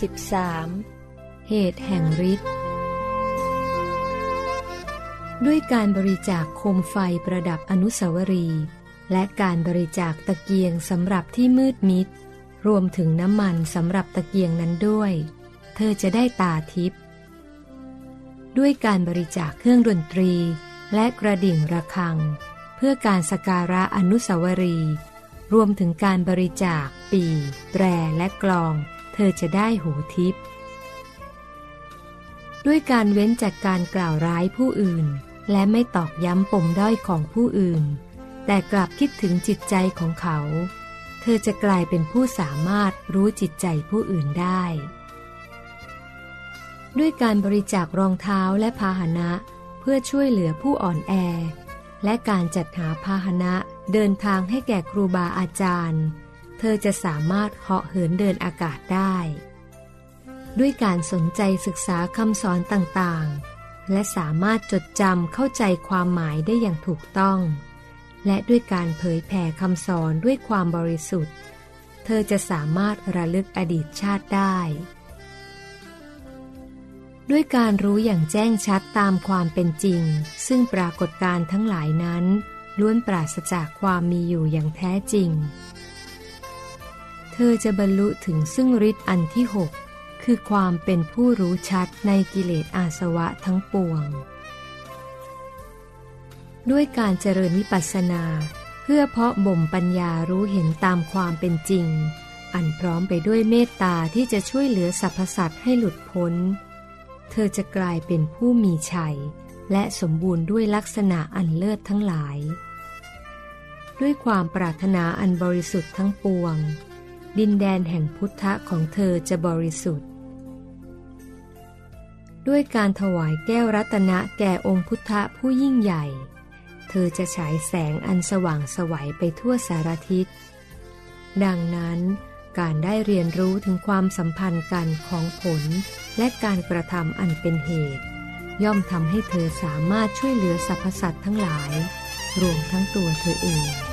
13. เหตุแห่งฤทธิ์ด้วยการบริจาคโคมไฟประดับอนุสาวรีย์และการบริจาคตะเกียงสำหรับที่มืดมิด รวมถึงน้ำมันสำหรับตะเกียงนั้นด้วย เธอจะได้ตาทิพย์ด้วยการบริจาคเครื่องดนตรีและกระดิ่งระฆัง เพื่อการสการะอนุสาวรีย์รวมถึงการบริจาค ปี แตรและกลอง อจะได้หูทิพย์ด้วยการเว้นจากการกล่าวร้ายผู้อื่น และไม่ตอกย้ำปมด้อยของผู้อื่น แต่กลับคิดถึงจิตใจของเขา เธอจะกลายเป็นผู้สามารถรู้จิตใจผู้อื่นได้ ด้วยการบริจาครองเท้าและพาหนะ เพื่อช่วยเหลือผู้อ่อนแอ และการจัดหาพาหนะเดินทางให้แก่ครูบาอาจารย์ เธอจะสามารถเหาะเหินเดินอากาศได้ ด้วยการสนใจศึกษาคำสอนต่างๆ และสามารถจดจำเข้าใจความหมายได้อย่างถูกต้อง และด้วยการเผยแผ่คำสอนด้วยความบริสุทธิ์ เธอจะสามารถระลึกอดีตชาติได้ ด้วยการรู้อย่างแจ้งชัดตามความเป็นจริง ซึ่งปรากฏการทั้งหลายนั้นล้วนปราศจากความมีอยู่อย่างแท้จริง ธอจะบรรลุถึงซึ่งฤทธิ์อันที่หกคือความเป็นผู้รู้ชัดในกิเลสอาสวะทั้งปวง ด้วยการเจริญวิปัสสนา เพื่อเพาะบ่มปัญญารู้เห็นตามความเป็นจริง อันพร้อมไปด้วยเมตตาที่จะช่วยเหลือสรรพสัตว์ให้หลุดพ้น เธอจะกลายเป็นผู้มีชัย และสมบูรณ์ด้วยลักษณะอันเลิศทั้งหลาย ด้วยความปรารถนาอันบริสุทธิ์ทั้งปวง ดินแดนแห่งพุทธะของเธอจะบริสุทธิ์ ด้วยการถวายแก้วรัตนะแก่องค์พุทธะผู้ยิ่งใหญ่ เธอจะฉายแสงอันสว่างสวัยไปทั่วสารทิศ ดังนั้นการได้เรียนรู้ถึงความสัมพันธ์กันของผล และการกระทำอันเป็นเหตุ ย่อมทำให้เธอสามารถช่วยเหลือสรรพสัตว์ทั้งหลาย รวมทั้งตัวเธอเอง